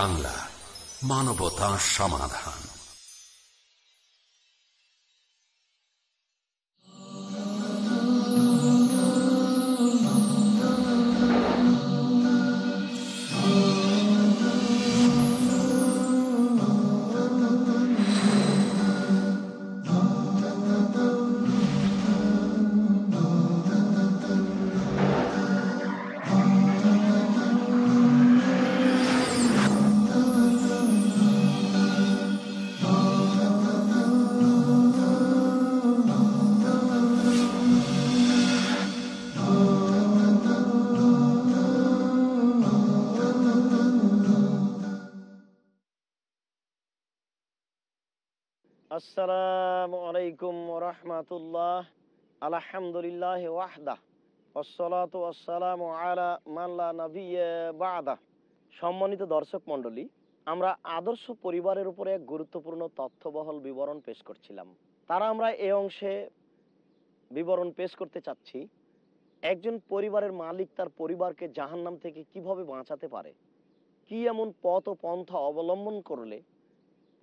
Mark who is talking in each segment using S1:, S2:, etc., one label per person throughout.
S1: বাংলা মানবতা সমাধান।
S2: আসসালামু আলাইকুম রহমাতুল্লাহ। আলহামদুলিল্লাহ ওয়াহদা। সম্মানিত দর্শক মণ্ডলী, আমরা আদর্শ পরিবারের উপরে এক গুরুত্বপূর্ণ তথ্যবহল বিবরণ পেশ করছিলাম। তারা আমরা এ অংশে বিবরণ পেশ করতে চাচ্ছি, একজন পরিবারের মালিক তার পরিবারকে জাহান্নাম থেকে কীভাবে বাঁচাতে পারে, কি এমন পথ ও পন্থা অবলম্বন করলে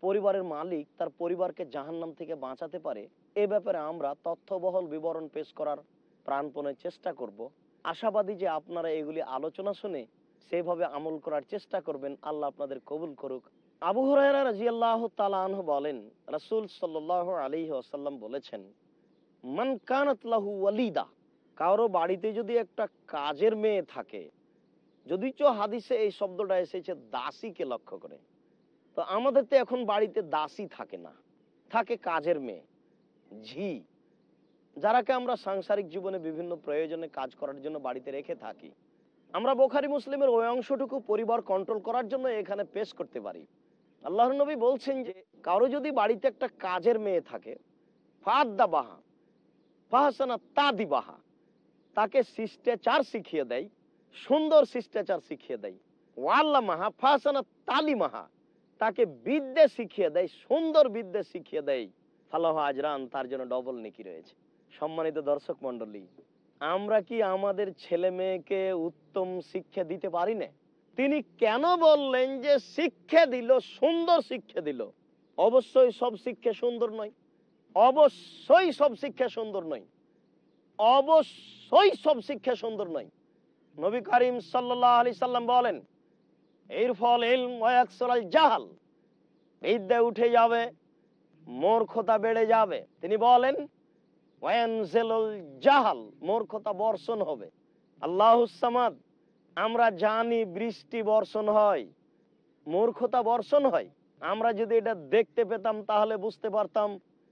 S2: পরিবারের মালিক তার পরিবারকে জাহান্নাম থেকে বাঁচাতে পারে, এ ব্যাপারে আমরা তথ্যবহল বিবরণ পেশ করার প্রাণপণে চেষ্টা করব। আশাবাদী যে আপনারা এগুলি আলোচনা শুনে সেভাবে আমল করার চেষ্টা করবেন, আল্লাহ আপনাদের কবুল করুক। আবু হরাইরা রাজিয়াল্লাহ তালাহ বলেন, রাসূল সাল্লাহ আলী আসাল্লাম বলেছেন, মান কানাত লাহু ওয়ালিদা কারও বাড়িতে যদি একটা কাজের মেয়ে থাকে যদি চো হাদিসে এই শব্দটা এসেছে দাসীকে লক্ষ্য করে তো আমাদের তো এখন বাড়িতে দাসী থাকে না, থাকে কাজের মেয়ে, ঝি। যারাকে আমরা সাংসারিক জীবনে বিভিন্ন প্রয়োজনে কাজ করার জন্য বাড়িতে রেখে থাকি। আমরা বোখারি মুসলিমের ওই অংশটুকু পরিবার কন্ট্রোল করার জন্য এখানে পেশ করতে পারি। আল্লাহ নবী বলছেন যে, কারও যদি বাড়িতে একটা কাজের মেয়ে থাকে ফাদ্দা বাহা ফাহাসানা তাদি বাহা তাকে শিষ্টাচার শিখিয়ে দেয়, সুন্দর শিষ্টাচার শিখিয়ে দেয়। ওয়াল্লা মাহা ফাহাসানা তালি মাহা তাকে বিদ্যে শিখিয়ে দেয়, সুন্দর বিদ্যে শিখিয়ে দেয়। ফালাহ আজরান তার জন্য ডবল নেকি রয়েছে। সম্মানিত দর্শক মন্ডলী আমরা কি আমাদের ছেলে মেয়েকে উত্তম শিক্ষা দিতে পারি না? তিনি কেন বললেন যে শিক্ষা দিল, সুন্দর শিক্ষা দিল? অবশ্যই সব শিক্ষা সুন্দর নয়। অবশ্যই সব শিক্ষা সুন্দর নয়। অবশ্যই সব শিক্ষা সুন্দর নয়। নবী করিম সাল্লাহ আলি সাল্লাম বলেন এর ফল জাহাল। বিদ্যা উঠে যাবে, মূর্খতা বেড়ে যাবে। তিনি বলেন জাহাল মূর্খতা বর্ষণ হবে। আল্লাহ আমরা জানি বৃষ্টি বর্ষণ হয়, মূর্খতা বর্ষণ হয়। আমরা যদি এটা দেখতে পেতাম, তাহলে বুঝতে পারতাম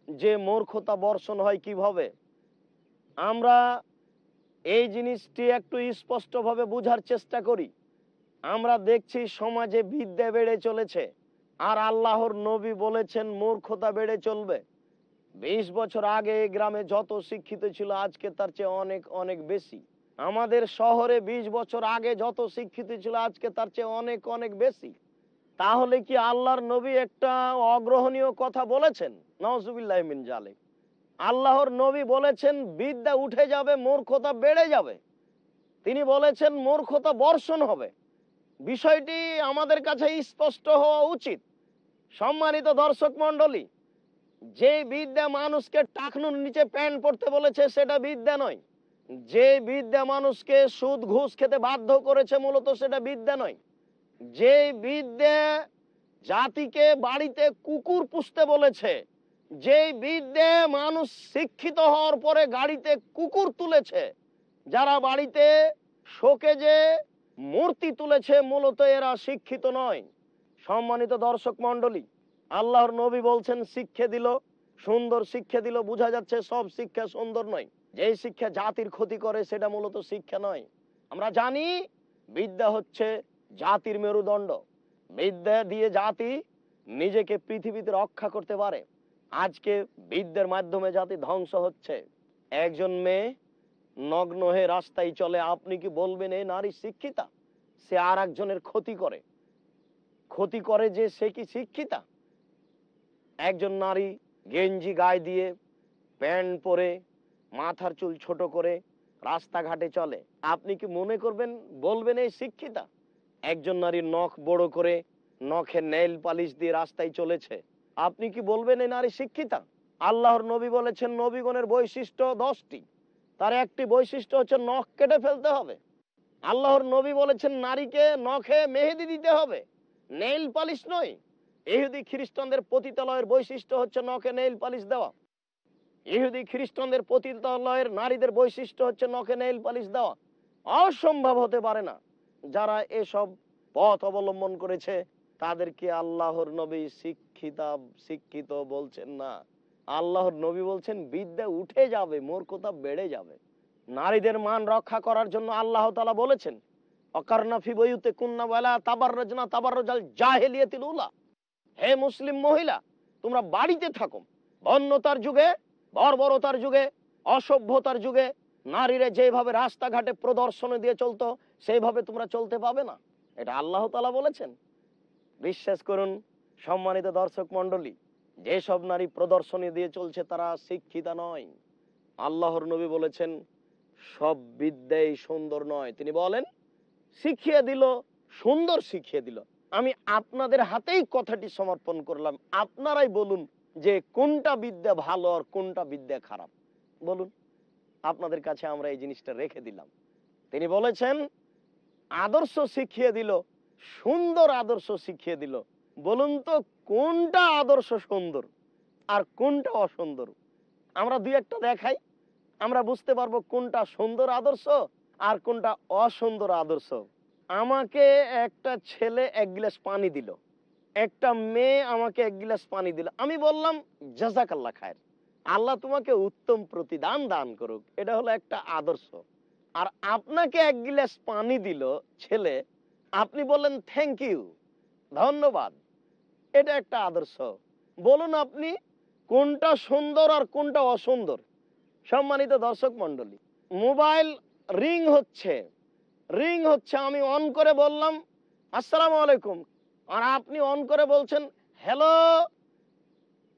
S2: যে মূর্খতা বর্ষণ হয় কীভাবে। আমরা এই জিনিসটি একটু স্পষ্টভাবে বুঝার চেষ্টা করি। আমরা দেখছি সমাজে বিদ্যা বেড়ে চলেছে, আর আল্লাহর নবী বলেছেন, মূর্খতা বেড়ে চলবে। বিশ বছর আগে এই গ্রামে যত শিক্ষিত ছিল, আজকে তার চেয়ে অনেক অনেক বেশি। আমাদের শহরে ২০ বছর আগে যত শিক্ষিত ছিল, আজকে তার চেয়ে অনেক অনেক বেশি। তাহলে কি আল্লাহর নবী একটা অগ্রহণীয় কথা বলেছেন? নজুবিল্লাহ মিন জালে আল্লাহর নবী বলেছেন, বিদ্যা উঠে যাবে, মূর্খতা বেড়ে যাবে। তিনি বলেছেন, মূর্খতা বর্ষণ হবে। বিষয়টি আমাদের কাছে স্পষ্ট হওয়া উচিত। সম্মানিত দর্শক মন্ডলী যে বিদ্যা মানুষকে টাকনুর নিচে প্যান্ট পড়তে বলেছে সেটা বিদ্যা নয়। যে বিদ্যা মানুষকে সুদ ঘুষ খেতে বাধ্য করেছে মূলত সেটা বিদ্যা নয়। যে বিদ্যা জাতিকে বাড়িতে কুকুর পুষতে বলেছে, যে বিদ্যে মানুষ শিক্ষিত হওয়ার পরে গাড়িতে কুকুর তুলেছে, যারা বাড়িতে শোকে যে মূর্তি তুলেছে মূলত এরা শিক্ষিত নয়। সম্মানিত দর্শক মন্ডলী আল্লাহর নবী বলছেন, শিক্ষা দিল, সুন্দর শিক্ষা দিল, বোঝা যাচ্ছে সব শিক্ষা সুন্দর নয়। যে শিক্ষা জাতির ক্ষতি করে, সেটা মূলত শিক্ষা নয়। আমরা জানি বিদ্যা হচ্ছে জাতির মেরুদণ্ড। বিদ্যা দিয়ে জাতি নিজেকে পৃথিবীতে রক্ষা করতে পারে। আজকে বিদ্যার মাধ্যমে জাতি ধ্বংস হচ্ছে। একজন মেয়ে নগ্ন হয়ে রাস্তায় চলে, আপনি কি বলবেন এই নারী শিক্ষিতা? সে আর একজনের ক্ষতি করে। ক্ষতি করে যে সে কি শিক্ষিতা? একজন নারী গেঞ্জি গায়ে দিয়ে প্যান্ট পরে, মাথার চুল ছোট করে রাস্তাঘাটে চলে, আপনি কি মনে করবেন, বলবেন এই শিক্ষিতা? একজন নারী নখ বড় করে নখে নেইল পালিশ দিয়ে রাস্তায় চলেছে, আপনি কি বলবেন এই নারী শিক্ষিতা? আল্লাহর নবী বলেছেন নবীগণের বৈশিষ্ট্য দশটি। তার একটি বৈশিষ্ট্য হচ্ছে নখ কেটে ফেলতে হবে। আল্লাহর নবী বলেছেন, নারীকে নখে মেহেদি দিতে হবে, নেইল পালিশ নয়। ইহুদি খ্রিস্টানদের পতিতালয়ের বৈশিষ্ট্য হচ্ছে নখে নেইল পালিশ দেওয়া। ইহুদি খ্রিস্টানদের পতিতালয়ের নারীদের বৈশিষ্ট্য হচ্ছে নখে নেইল পালিশ দেওয়া। অসম্ভব হতে পারে না। যারা এসব পথ অবলম্বন করেছে, তাদেরকে আল্লাহর নবী শিক্ষিতা শিক্ষিত বলছেন না। আল্লাহর নবী বলছেন, বিদ্যা উঠে যাবে, মূর্খতা বেড়ে যাবে। নারীদের মান রক্ষা করার জন্য আল্লাহ তালা বলেছেন অকারনাফি বইতে কুন্না হে মুসলিম মহিলা, তোমরা বাড়িতে থাকো। বন্যতার যুগে, বর্বরতার যুগে, অসভ্যতার যুগে, নারীরা যেভাবে রাস্তাঘাটে প্রদর্শনী দিয়ে চলতো, সেইভাবে তোমরা চলতে পাবে না। এটা আল্লাহ তালা বলেছেন। বিশ্বাস করুন, সম্মানিত দর্শক মন্ডলী যেসব নারী প্রদর্শনী দিয়ে চলছে তারা শিক্ষিতা নয়। আল্লাহর নবী বলেছেন, সব বিদ্যাই সুন্দর নয়। তিনি বলেন, শিখিয়ে দিল, সুন্দর শিখিয়ে দিল। আমি আপনাদের হাতেই কথাটি সমর্পণ করলাম। আপনারাই বলুন যে কোনটা বিদ্যা ভালো আর কোনটা বিদ্যা খারাপ। বলুন, আপনাদের কাছে আমরা এই জিনিসটা রেখে দিলাম। তিনি বলেছেন, আদর্শ শিখিয়ে দিল, সুন্দর আদর্শ শিখিয়ে দিল। বলুন তো কোনটা আদর্শ সুন্দর আর কোনটা অসুন্দর? আমরা দুই একটা দেখাই, আমরা বুঝতে পারব কোনটা সুন্দর আদর্শ আর কোনটা অসুন্দর আদর্শ। আমাকে একটা ছেলে এক গ্লাস পানি দিল, একটা মেয়ে আমাকে এক গ্লাস পানি দিল। আমি বললাম জাজাকাল্লা খায়ের, আল্লাহ তোমাকে উত্তম প্রতিদান দান করুক। এটা হলো একটা আদর্শ। আর আপনাকে এক গ্লাস পানি দিল ছেলে, আপনি বললেন থ্যাংক ইউ ধন্যবাদ। এটা একটা আদর্শ। বলুন আপনি, কোনটা সুন্দর আর কোনটা অসুন্দর? সম্মানিত দর্শক মন্ডলী মোবাইল রিং হচ্ছে রিং হচ্ছে আমি অন করে বললাম, আসসালামু আলাইকুম। আর আপনি অন করে বলছেন, হ্যালো,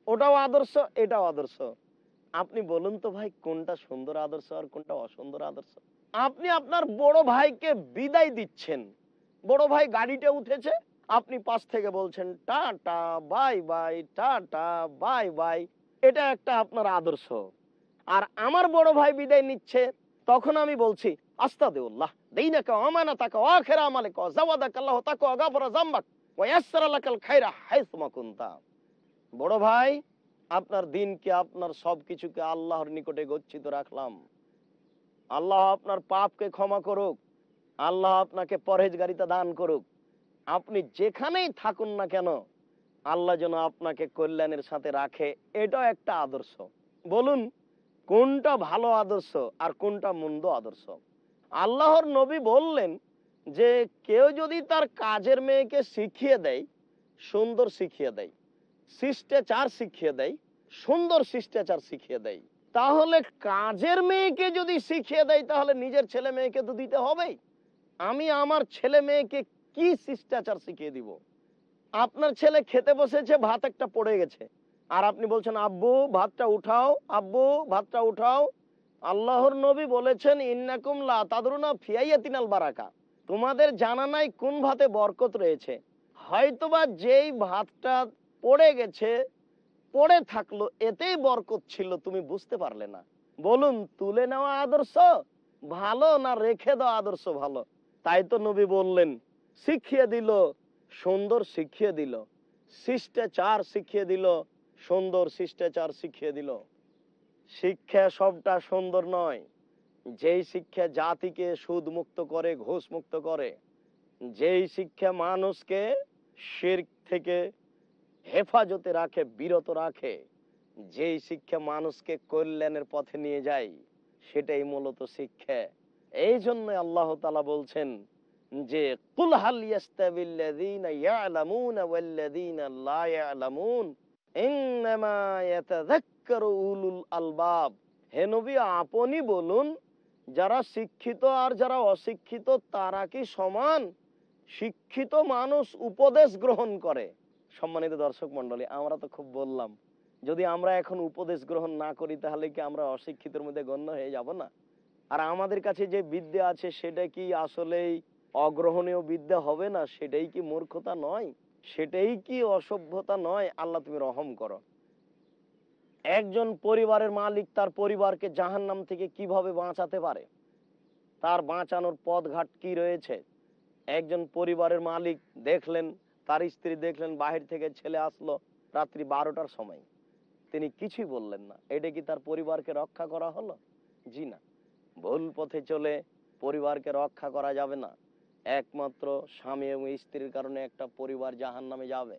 S2: ওটাও আদর্শ, এটাও আদর্শ। আপনি বলুন তো ভাই, কোনটা সুন্দর আদর্শ আর কোনটা অসুন্দর আদর্শ? আপনি আপনার বড় ভাইকে বিদায় দিচ্ছেন। বড় ভাই গাড়িতে উঠেছে আপনি পাশ থেকে বলছেন, tata, bye bye, tata, bye bye. এটা একটা আপনার আদর্শ। আর আমার বড় ভাই বিদায় নিচ্ছে, তখন আমি বলছি বড় ভাই, আপনার দিনকে, আপনার সবকিছুকে আল্লাহর নিকটে গচ্ছিত রাখলাম। আল্লাহ আপনার পাপকে ক্ষমা করুক, আল্লাহ আপনাকে পরহেজগারিতা দান করুক। আপনি যেখানেই থাকুন না কেন, আল্লাহ যেন আপনাকে কল্যাণের সাথে রাখে, এটাও একটা আদর্শ। বলুন, কোনটা ভালো আদর্শ আর কোনটা মন্দ আদর্শ? আল্লাহর নবী বললেন যে, কেউ যদি তার কাজের মেয়েকে শিখিয়ে দেয়, সুন্দর শিখিয়ে দেয়, শিষ্টাচার শিখিয়ে দেয়, সুন্দর শিষ্টাচার শিখিয়ে দেয়, তাহলে কাজের মেয়েকে যদি শিখিয়ে দেয়, তাহলে নিজের ছেলে মেয়েকে তো দিতে হবেই। আমি আমার ছেলে মেয়েকে কি শিষ্টাচার শিখিয়ে দিব? আপনার ছেলে খেতে বসেছে, ভাত একটা পড়ে গেছে। আর আপনি বলছেন, আব্বু, ভাতটা উঠাও, আব্বু, ভাতটা উঠাও। আল্লাহর নবী বলেছেন, ইন্নাকুম লা তাদরুনা ফিয়াইয়াতিনাল বারাকা। তোমাদের জানা নাই কোন ভাতে বরকত রয়েছে। হয়তোবা যেই ভাতটা পড়ে গেছে, পড়ে থাকল, এতেই বরকত ছিল, তুমি বুঝতে পারলে না। বলুন, তুলে নেওয়া আদর্শ ভালো না রেখে দেওয়া আদর্শ ভালো? তাই তো নবী বললেন শিখিয়ে দিল, সুন্দর শিখিয়ে দিল। শিষ্টাচার শিখিয়ে দিল, সুন্দর শিষ্টাচার শিখিয়ে দিল। শিক্ষা সবটা সুন্দর নয়। যেই শিক্ষা জাতিকে সুদ মুক্ত করে ঘুষ মুক্ত করে, যেই শিক্ষা মানুষকে শির্ক থেকে হেফাজতে রাখে, বিরত রাখে, যেই শিক্ষা মানুষকে কল্যাণের পথে নিয়ে যায়, সেটাই মূলত শিক্ষা। এই জন্য আল্লাহ তালা বলছেন যে কুল লা আলবাব। আপনি বলুন, যারা শিক্ষিত আর যারা অশিক্ষিত, তারা কি সমান? শিক্ষিত মানুষ উপদেশ গ্রহণ করে। সম্মানিত দর্শক মন্ডলী আমরা তো খুব বললাম, যদি আমরা এখন উপদেশ গ্রহণ না করি, তাহলে কি আমরা অশিক্ষিতের মধ্যে গণ্য হয়ে যাব না? আর আমাদের কাছে যে বিদ্যা আছে, সেটা কি আসলেই অগ্রহণীয় বিদ্যা হবে না, সেটাই কি মূর্খতা নয়? সেটাই কি অসভ্যতা নয়? আল্লাহ তুমি রহম করো। একজন পরিবারের মালিক তার পরিবারকে জাহান্নাম থেকে কীভাবে বাঁচাতে পারে? তার বাঁচানোর পথঘাট কি রয়েছে? একজন পরিবারের মালিক দেখলেন, তার স্ত্রী দেখলেন, বাহির থেকে ছেলে আসলো রাত্রি বারোটার সময়। তিনি কিছুই বললেন না। এটা কি তার পরিবারকে রক্ষা করা হলো? জি না। ভুল পথে চলে পরিবারকে রক্ষা করা যাবে না। একমাত্র স্বামী এবং স্ত্রীর কারণে একটা পরিবার জাহান নামে যাবে।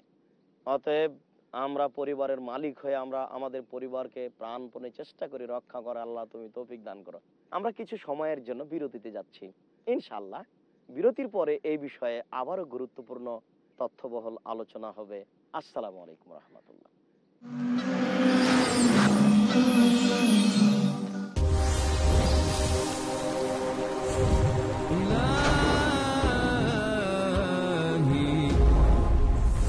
S2: অতএব আমরা পরিবারের মালিক হয়ে আমরা আমাদের পরিবারকে প্রাণপণে চেষ্টা করি রক্ষা করা আল্লাহ তুমি তৌফিক দান করো। আমরা কিছু সময়ের জন্য বিরতিতে যাচ্ছি। ইনশাল্লাহ বিরতির পরে এই বিষয়ে আবারও গুরুত্বপূর্ণ তথ্যবহল আলোচনা হবে। আসসালামু আলাইকুম রহমতুল্লাহ।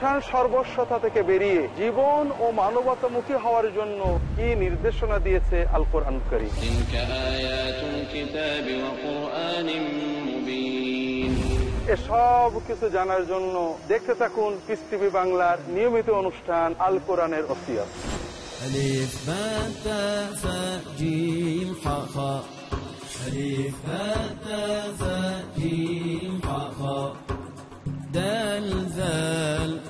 S3: অনুষ্ঠান সর্বস্বতা থেকে বেরিয়ে জীবন ও মানবতামুখী হওয়ার জন্য কি নির্দেশনা দিয়েছে আল কোরআন করিম
S4: تلك آيات الكتاب وقرآن مبين
S3: এসব কিছু জানার জন্য দেখতে থাকুন পিস টিভি বাংলার নিয়মিত অনুষ্ঠান আল কোরআনের ওসিয়ত
S5: ألف باء تاء ثاء جيم حاء خاء ألف باء تاء ثاء جيم حاء خاء دال ذال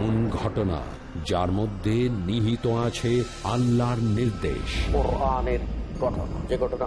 S1: এমন ঘটনা যার মধ্যে নিহিত আছে আল্লাহর নির্দেশ।
S6: আনের গঠন যে ঘটনা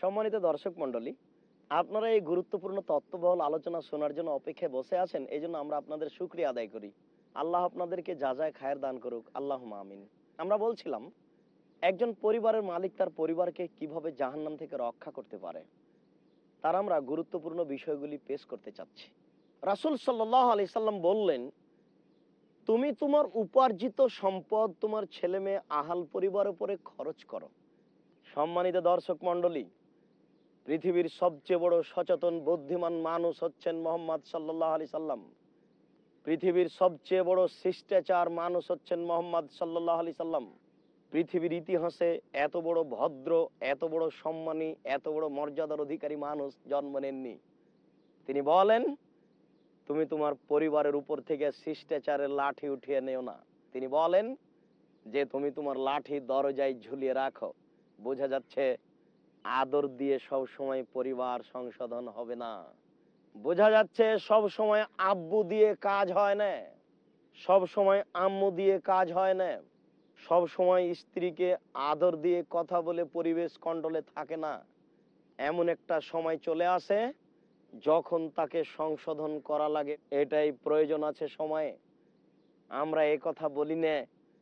S2: সম্মানিত দর্শক মন্ডলী আপনারা এই গুরুত্বপূর্ণ তত্ত্ববহল আলোচনা শোনার জন্য অপেক্ষায় বসে আছেন এই জন্য আমরা আপনাদের সুক্রিয়া আদায় করি। আল্লাহ আপনাদেরকে যা যায় খায়ের দান করুক আল্লাহ আমিন। আমরা বলছিলাম, একজন পরিবারের মালিক তার পরিবারকে কীভাবে জাহান্নাম থেকে রক্ষা করতে পারে, তার আমরা গুরুত্বপূর্ণ বিষয়গুলি পেশ করতে চাচ্ছি। রাসুল সাল্লাহ আলি সাল্লাম বললেন, তুমি তোমার উপার্জিত সম্পদ তোমার ছেলে মেয়ে আহাল পরিবার উপরে খরচ করো। সম্মানিত দর্শক মন্ডলী পৃথিবীর সবচেয়ে বড় সচেতন বুদ্ধিমান মানুষ হচ্ছেন মোহাম্মদ সাল্লাহ আলি সাল্লাম। পৃথিবীর সবচেয়ে বড় শিষ্টাচার মানুষ হচ্ছেন মোহাম্মদ সাল্লাহ আলি সাল্লাম। পৃথিবীর ইতিহাসে এত বড় ভদ্র, এত বড় সম্মানী, এত বড় মর্যাদার অধিকারী মানুষ জন্ম নেননি। তিনি বলেন, তুমি তোমার পরিবারের উপর থেকে শিষ্টাচারের লাঠি উঠিয়ে নেও না। তিনি বলেন, যে তুমি তোমার লাঠি দরজায় ঝুলিয়ে রাখো। বোঝা যাচ্ছে আদর দিয়ে সব সময় পরিবার সংশোধন হবে না। বোঝা যাচ্ছে সব সময় আব্বু দিয়ে কাজ হয় না, সব সময় আম্মু দিয়ে কাজ হয় না, সব সময় স্ত্রীকে আদর দিয়ে কথা বলে পরিবেশ কন্ট্রোলে থাকে না। এমন একটা সময় চলে আসে যখন তাকে সংশোধন করা লাগে, এটাই প্রয়োজন আছে সময়ে। আমরা এ কথা বলি না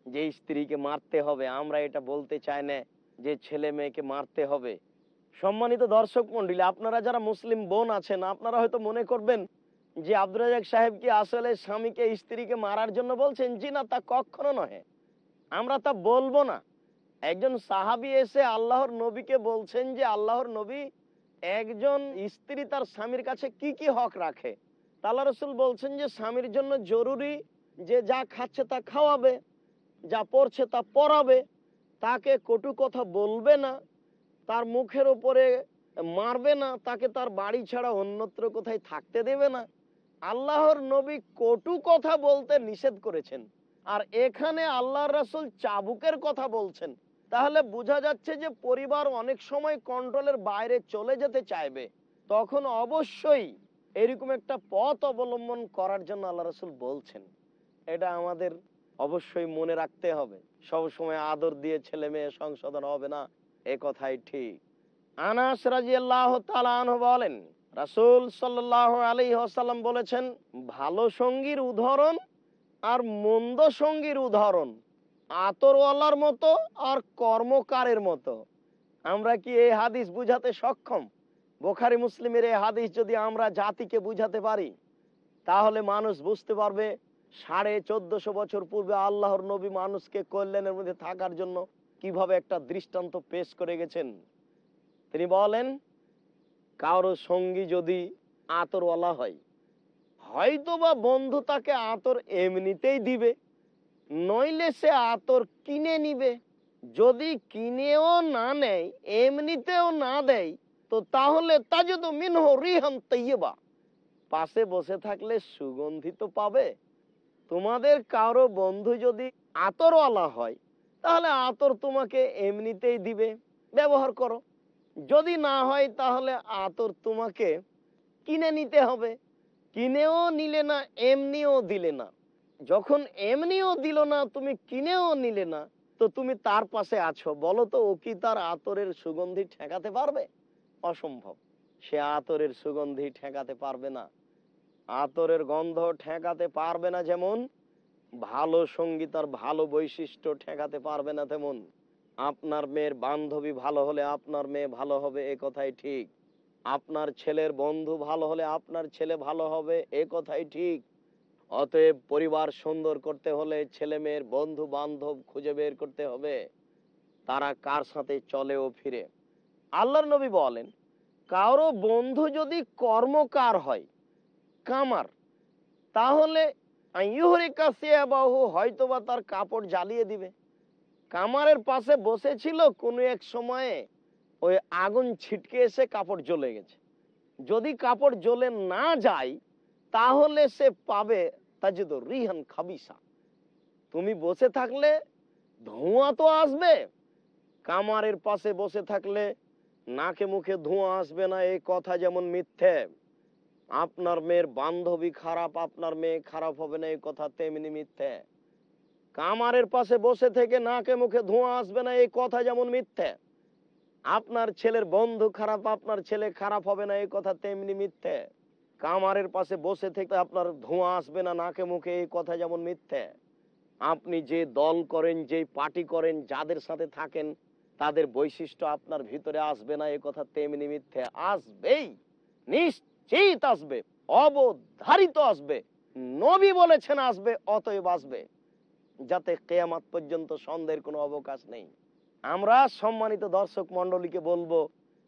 S2: যে স্ত্রীকে মারতে হবে, আমরা এটা বলতে চাই না যে ছেলে মেয়েকে মারতে হবে। সম্মানিত দর্শক মন্ডলী, আপনারা যারা মুসলিম বোন আছেন, আপনারা হয়তো মনে করবেন যে আব্দুল রাজাক সাহেব কি আসলে স্বামীকে, স্ত্রীকে মারার জন্য বলছেন? জি না, তা কখনো নহে আমরা তা বলব না। একজন সাহাবি এসে আল্লাহর নবীকে বলছেন যে আল্লাহর নবী একজন স্ত্রী তার স্বামীর কাছে কি কি হক রাখে? তাল্লা রসুল বলছেন যে স্বামীর জন্য জরুরি যে যা খাচ্ছে তা খাওয়াবে, যা পড়ছে তা পড়াবে তাকে কটু কথা বলবে না। তার মুখের উপরে মারবে না, তাকে তার বাড়ি ছাড়া অন্যত্র কোথায় থাকতে দেবে না। আল্লাহর নবী কটু কথা বলতে নিষেধ করেছেন। আর এখানে আল্লাহর রাসুল চাবুকের কথা বলছেন। তাহলে বোঝা যাচ্ছে যে পরিবার অনেক সময় কন্ট্রোলের বাইরে চলে যেতে চাইবে। তখন অবশ্যই এরকম একটা পথ অবলম্বন করার জন্য আল্লাহ রসুল বলছেন। এটা আমাদের অবশ্যই মনে রাখতে হবে। সব সময় আদর দিয়ে ছেলে মেয়ে সংশোধন হবে না। এ কথাই ঠিক। আনাস রাজিয়াল্লাহ তাআলা বলেন, রাসূল সাল্লাল্লাহু আলাইহি ওয়াসাল্লাম বলেছেন, ভালো সঙ্গীর উদাহরণ আর মন্দ সঙ্গীর উদাহরণ আতরওয়ালার মতো আর কর্মকারের মতো। আমরা কি এই হাদিস বুঝাতে সক্ষম? বোখারি মুসলিমের এই হাদিস যদি আমরা জাতিকে বুঝাতে পারি, তাহলে মানুষ বুঝতে পারবে সাড়ে চোদ্দশো বছর পূর্বে আল্লাহর নবী মানুষকে কল্যাণের মধ্যে থাকার জন্য কীভাবে একটা দৃষ্টান্ত পেশ করে গেছেন? তিনি বলেন, কারও সঙ্গী যদি আতরওয়ালা হয় হয়তো বা বন্ধু তাকে আতর এমনিতেই দিবে, নইলে সে আতর কিনে নিবে। যদি কিনেও না নেয়, এমনিতেও না দেয়, তো তাহলে তা মিনহ রিহান তৈবা পাশে বসে থাকলে সুগন্ধি তো পাবে। তোমাদের কারও বন্ধু যদি আতরওয়ালা হয় তাহলে আতর তোমাকে এমনিতেই দিবে। ব্যবহার করো। যদি না হয় তাহলে আতর তোমাকে কিনে নিতে হবে। কিনেও নিলে না, এমনিও দিলে না। যখন এমনিও দিল না, তুমি কিনেও নিলে না, তো তুমি তার পাশে আছো। বলো তো, ও কি তার আতরের সুগন্ধি ঠেকাতে পারবে? অসম্ভব। সে আতরের সুগন্ধি ঠেকাতে পারবে না। আতরের গন্ধ ঠেকাতে পারবে না যেমন ভালো সংগীত আর ভালো বৈশিষ্ট্য ঠেকাতে পারবে না তেমন। আপনার মেয়ের বান্ধবী ভালো হলে আপনার মেয়ে ভালো হবে, এ কথাই ঠিক। আপনার ছেলের বন্ধু ভালো হলে আপনার ছেলে ভালো হবে, এ কথাই ঠিক। অতএব পরিবার সুন্দর করতে হলে ছেলে মেয়ের বন্ধু বান্ধব খুঁজে বের করতে হবে। তারা কার সাথে চলে ও ফিরে? আল্লাহর নবী বলেন, কারও বন্ধু যদি কর্মকার হয়, কামার, তাহলে হয়তোবা তার কাপড় জ্বালিয়ে দিবে। কামারের পাশে বসেছিল কোনো এক সময়ে ওই আগুন ছিটকে এসে কাপড় জ্বলে গেছে। যদি কাপড় জ্বলে না যায়, তাহলে সে পাবে তাজিদ রিহান খাবিসা। তুমি বসে থাকলে ধোঁয়া তো আসবে, কামারের পাশে বসে থাকলে নাকে মুখে ধোঁয়া আসবে না এই কথা যেমন মিথ্যে। আপনার মেয়ের বান্ধবী খারাপ, আপনার মেয়ে খারাপ হবে না, এই কথা তেমনি মিথ্যে। কামারের পাশে বসে থেকে নাকে মুখে ধোঁয়া আসবে না, এই কথা যেমন মিথ্যে। আপনার ছেলের বন্ধু খারাপ, আপনার ছেলে খারাপ হবে না, এই কথা তেমনি মিথ্যে। কামারের পাশে বসে থেকে আপনার ধোঁয়া আসবে না, নাকে মুখে, এই কথা যেমন মিথ্যে। আপনি যে দল করেন, যে পার্টি করেন, যাদের সাথে থাকেন, তাদের বৈশিষ্ট্য আপনার ভিতরে আসবে না, এই কথা তেমনি মিথ্যে। আসবেই নিশ্চিত আসবে, অবধারিত আসবে, নবী বলেছেন আসবে, অতএব আসবে, যাতে কেয়ামাত পর্যন্ত সন্দেহের কোনো অবকাশ নেই। আমরা সম্মানিত দর্শক মন্ডলীকে বলব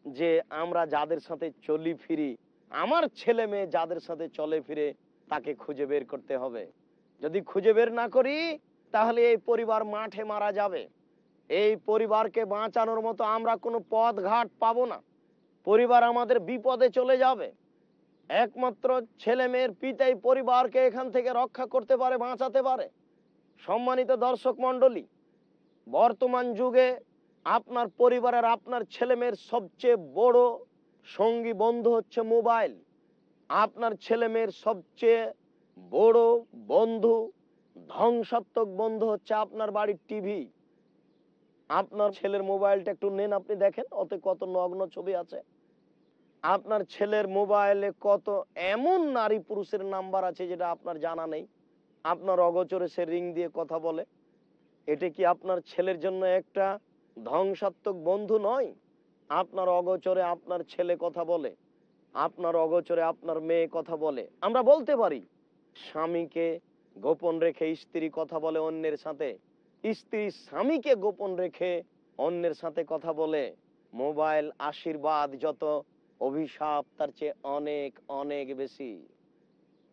S2: যে আমরা যাদের সাথে চলি ফিরি, আমার ছেলে মেয়ে যাদের সাথে চলে ফিরে, তাকে খুঁজে বের করতে হবে। যদি খুঁজে বের না করি, তাহলে এই পরিবার মাঠে মারা যাবে। এই পরিবারকে বাঁচানোর মতো আমরা কোনো পথ ঘাট পাবো না। পরিবার আমাদের বিপদে চলে যাবে। একমাত্র ছেলে মেয়ের পিতাই পরিবারকে এখান থেকে রক্ষা করতে পারে, বাঁচাতে পারে। সম্মানিত দর্শক মণ্ডলী, বর্তমান যুগে আপনার পরিবারের আপনার ছেলে মেয়ের সবচেয়ে বড় সঙ্গী বন্ধু হচ্ছে মোবাইল। আপনার ছেলে মেয়ের সবচেয়ে বড় বন্ধু, ধ্বংসাত্মক বন্ধু হচ্ছে আপনার বাড়ির টিভি। আপনার ছেলের মোবাইলটা একটু নেন, আপনি দেখেন ওতে কত নগ্ন ছবি আছে। আপনার ছেলের মোবাইলে কত এমন নারী পুরুষের নাম্বার আছে যেটা আপনার জানা নেই? আপনার অগোচরে সে রিং দিয়ে কথা বলে। এটা কি আপনার ছেলের জন্য একটা ধ্বংসাত্মক বন্ধু নয়? আপনার অগোচরে আপনার ছেলে কথা বলে, আপনার অগোচরে আপনার মেয়ে কথা বলে। আমরা বলতে পারি, স্বামীকে গোপন রেখে স্ত্রী কথা বলে অন্যের সাথে। স্ত্রী স্বামীকে গোপন রেখে অন্যের সাথে কথা বলে। মোবাইল আশীর্বাদ যত অভিশাপ তার চেয়ে অনেক অনেক বেশি।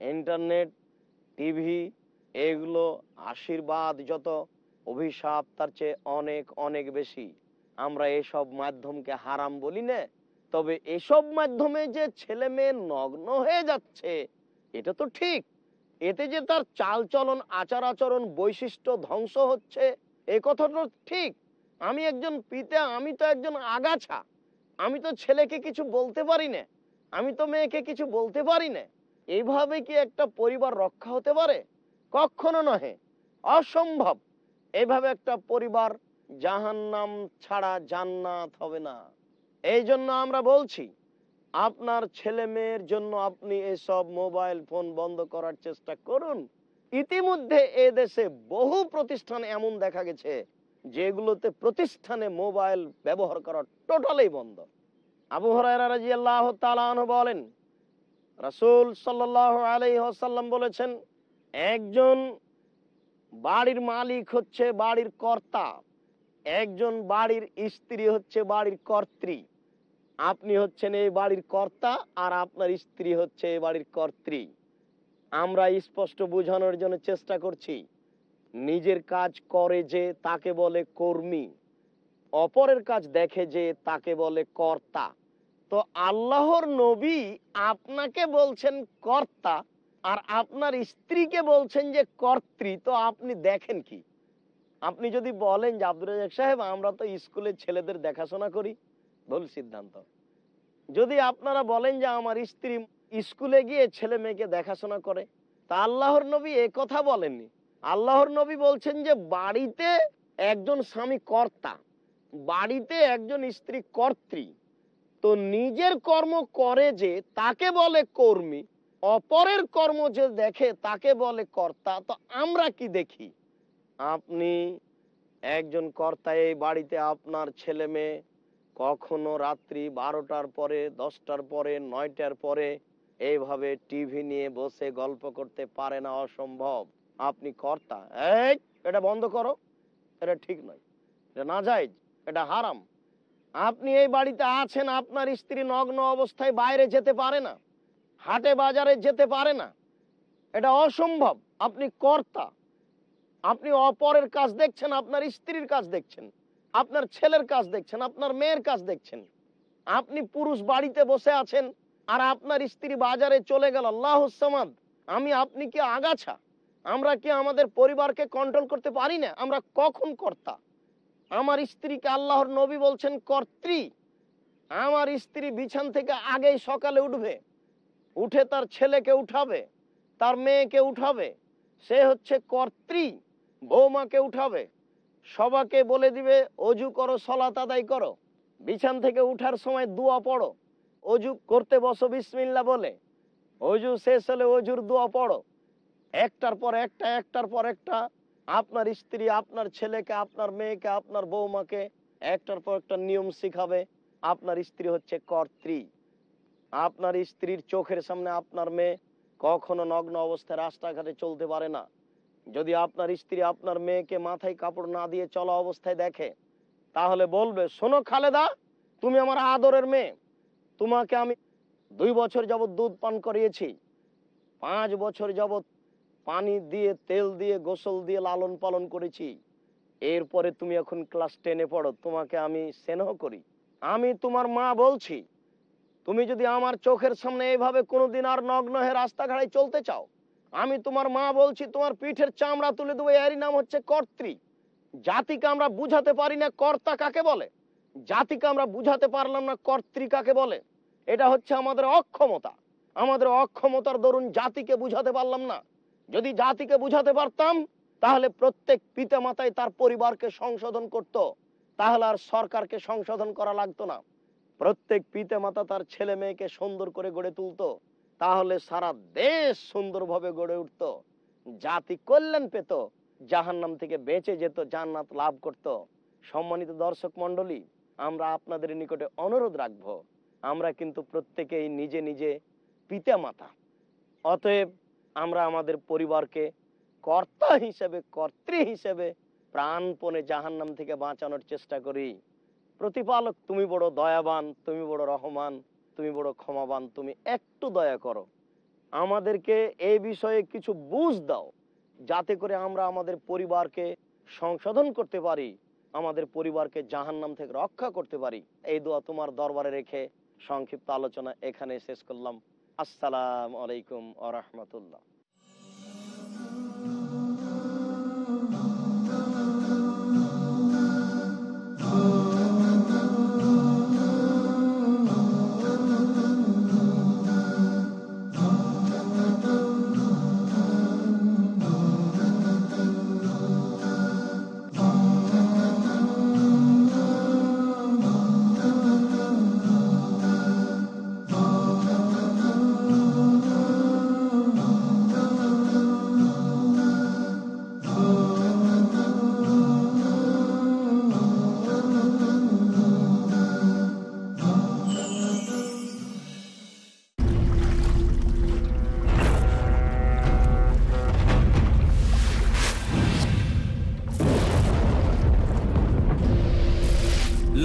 S2: ইন্টারনেট, টিভি, এগুলো আশীর্বাদ, যত অভিশাপ তার চেয়ে অনেক অনেক বেশি। আমরা এসব মাধ্যমকে হারাম বলি না, তবে এসব মাধ্যমে যে ছেলে মেয়ে নগ্ন হয়ে যাচ্ছে, এটা তো ঠিক। এতে যে তার চালচলন আচার আচরণ বৈশিষ্ট্য ধ্বংস হচ্ছে, এ কথাটা ঠিক। আমি একজন পিতা, আমি তো একজন আগাছা। আমি তো ছেলেকে কিছু বলতে পারি না আমি তো মেয়েকে কিছু বলতে পারি না এইভাবে কি একটা পরিবার রক্ষা হতে পারে? কখনো নহে। অসম্ভব। এইভাবে একটা পরিবার জাহান্নাম ছাড়া জান্নাত হবে না। এই জন্য আমরা বলছি, আপনার ছেলে মেয়ের জন্য আপনি এসব মোবাইল ফোন বন্ধ করার চেষ্টা করুন। ইতিমধ্যে এ দেশে বহু প্রতিষ্ঠান এমন দেখা গেছে যেগুলোতে প্রতিষ্ঠানে মোবাইল ব্যবহার করা টোটালি বন্ধ। আবু আনহু বলেন, রাসূল সাল্লাল্লাহু আলাইহি ওয়াসাল্লাম বলেছেন, একজন বাড়ির মালিক হচ্ছে বাড়ির কর্তা, একজন বাড়ির স্ত্রী হচ্ছে বাড়ির কর্ত্রী। আপনি হচ্ছেন এই বাড়ির কর্তা আর আপনার স্ত্রী হচ্ছে এই বাড়ির কর্ত্রী। আমরা স্পষ্ট বোঝানোর জন্য চেষ্টা করছি নিজের কাজ করে যে তাকে বলে কর্মী, অপরের কাজ দেখে যে তাকে বলে কর্তা। তো আল্লাহর নবী আপনাকে বলছেন কর্তা আর আপনার স্ত্রীকে বলছেন যে কর্ত্রী, তো আপনি দেখেন কি? আপনি যদি বলেন যে আব্দুল রাজাক সাহেব, আমরা তো স্কুলে ছেলেদের দেখাশোনা করি, ভুল সিদ্ধান্ত। যদি আপনারা বলেন যে আমার স্ত্রী স্কুলে গিয়ে ছেলে মেয়েকে দেখাশোনা করে, তা আল্লাহর নবী এ কথা বলেননি। আল্লাহর নবী বলছেন যে বাড়িতে একজন স্বামী কর্তা, বাড়িতে একজন স্ত্রী কর্ত্রী। তো নিজের কর্ম করে যে তাকে বলে কর্মী, অপরের কর্ম যে দেখে তাকে বলে কর্তা, তো আমরা কি দেখি? আপনি একজন কর্তা, এই বাড়িতে আপনার ছেলে মেয়ে কখনো রাত্রি বারোটার পরে, দশটার পরে, নয়টার পরে এইভাবে টিভি নিয়ে বসে গল্প করতে পারে না, অসম্ভব। আপনি কর্তা। এই, এটা বন্ধ করো। এটা ঠিক নয়। এটা না যায় এটা হারাম। আপনি এই বাড়িতে আছেন, আপনার স্ত্রী নগ্ন অবস্থায় বাইরে যেতে পারে না, হাটে বাজারে যেতে পারে না। এটা অসম্ভব। আপনি কর্তা। আপনি অপরের কাজ দেখছেন, আপনার স্ত্রীর কাজ দেখছেন, আপনার ছেলের কাজ দেখছেন, আপনার মেয়ের কাজ দেখছেন। আপনি পুরুষ বাড়িতে বসে আছেন, আর আপনার স্ত্রী বাজারে চলে গেল। আল্লাহ আমি আপনি কি আগাছা? আমরা কি আমাদের পরিবারকে কন্ট্রোল করতে পারি না? আমরা কখন কর্তা? আমার স্ত্রীকে আল্লাহর নবী বলছেন কর্ত্রী। আমার স্ত্রী বিছান থেকে আগেই সকালে উঠবে। উঠে তার ছেলেকে উঠাবে, তার মেয়েকে উঠাবে। সে হচ্ছে কর্ত্রী, বৌমাকে উঠাবে। সবাকে বলে দিবে, অজু করো, সলাত আদায় করো। বিছান থেকে উঠার সময় দোয়া পড়ো। অজু করতে বসো বিসমিল্লা বলে। অজু শেষ হলে অজুর দোয়া পড়ো। একটার পর একটা, একটার পর একটা, আপনার স্ত্রী, আপনার ছেলেকে, আপনার মেয়েকে, আপনার বৌমাকে একটার পর একটা নিয়ম শিখাবে, আপনার স্ত্রী হচ্ছে কর্ত্রী। আপনার স্ত্রীর চোখের সামনে আপনার মেয়ে কখনো নগ্ন অবস্থায় রাস্তাঘাটে চলতে পারে না। যদি আপনার স্ত্রী আপনার মেয়েকে মাথায় কাপড় না দিয়ে চলা অবস্থায় দেখে, তাহলে বলবে, শোনো খালেদা, তুমি আমার আদরের মেয়ে। তোমাকে আমি দুই বছর যাবৎ দুধ পান করিয়েছি। পাঁচ বছর যাবত পানি দিয়ে, তেল দিয়ে, গোসল দিয়ে লালন পালন করেছি। এরপরে তুমি এখন ক্লাস টেনে পড়ো, তোমাকে আমি স্নেহ করি। আমি তোমার মা বলছি, তুমি যদি আমার চোখের সামনে এইভাবে কোনোদিন আর নগ্ন হয়ে রাস্তাঘাটে চলতে চাও, আমি তোমার মা বলছি, তোমার পিঠের চামড়া তুলে দেবো, এরই নাম হচ্ছে কর্ত্রী। জাতিকে আমরা বুঝাতে পারি না, কর্তা কাকে বলে? জাতিকে আমরা বুঝাতে পারলাম না, কর্ত্রী কাকে বলে? এটা হচ্ছে আমাদের অক্ষমতা। আমাদের অক্ষমতার দরুন জাতিকে বুঝাতে পারলাম না। যদি জাতিকে বুঝাতে পারতাম, তাহলে প্রত্যেক পিতা মাতাই তার পরিবারকে সংশোধন করত। তাহলে আর সরকারকে সংশোধন করা লাগতো না। প্রত্যেক পিতা মাতা তার ছেলে মেয়েকে সুন্দর করে গড়ে তুলতো। তাহলে সারা দেশ সুন্দরভাবে গড়ে উঠত। জাতি কল্যাণ পেত। জাহান্নাম থেকে বেঁচে যেত, জান্নাত লাভ করত। সম্মানিত দর্শক মন্ডলী আমরা আপনাদের নিকটে অনুরোধ রাখব। আমরা কিন্তু প্রত্যেকেই নিজে নিজে পিতা মাতা অতএব আমরা আমাদের পরিবারকে কর্তা হিসেবে, কর্ত্রী হিসেবে প্রাণপণে জাহান্নাম থেকে বাঁচানোর চেষ্টা করি। প্রতিপালক, তুমি বড় দয়াবান, তুমি বড় রহমান, তুমি বড় ক্ষমাবান, তুমি একটু দয়া করো। আমাদেরকে এই বিষয়ে কিছু বুঝ দাও, যাতে করে আমরা আমাদের পরিবারকে সংশোধন করতে পারি, আমাদের পরিবারকে জাহান্নাম থেকে রক্ষা করতে পারি। এই দোয়া তোমার দরবারে রেখে সংক্ষিপ্ত আলোচনা এখানে শেষ করলাম। আসসালাম আলাইকুম আ রহমতুল্লাহ।